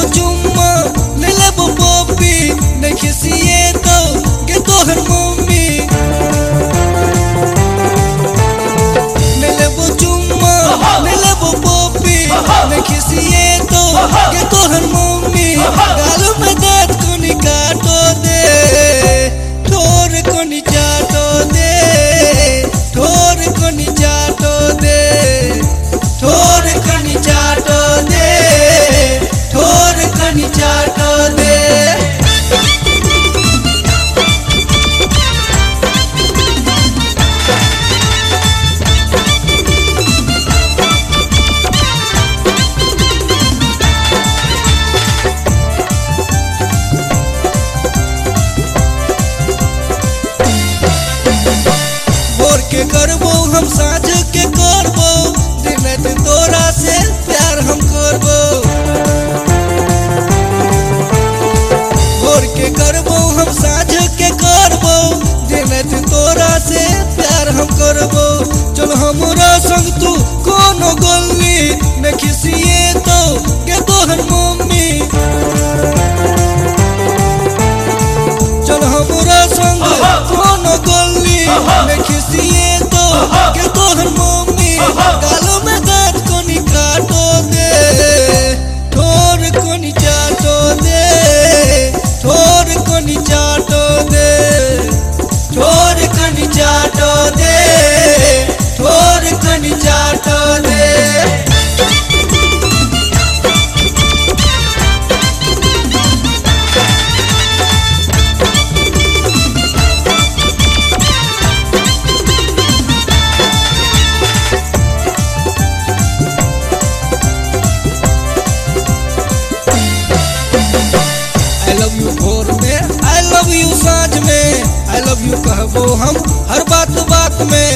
escucho कनी चाटो दे छोर कनी चाटो दे छोर कनी चाटो दे I love you, oh. Love you साँझ में आई लव यू कहबो हम हर बात बात में।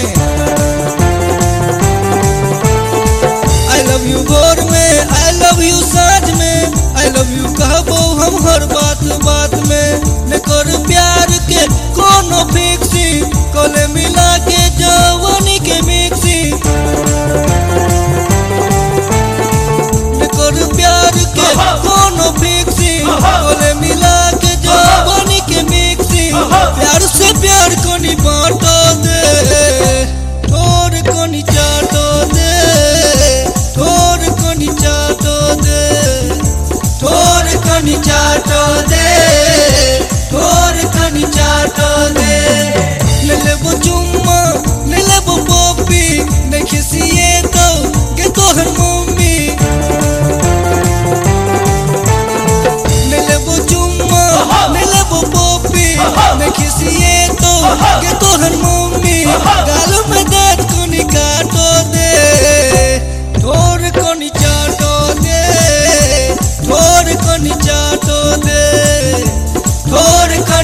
आई लव यू गोर में आई लव यू साँझ में आई लव यू कहबो हम हर बात बात में। न कर प्यार के कोनो फिक्स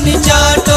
जान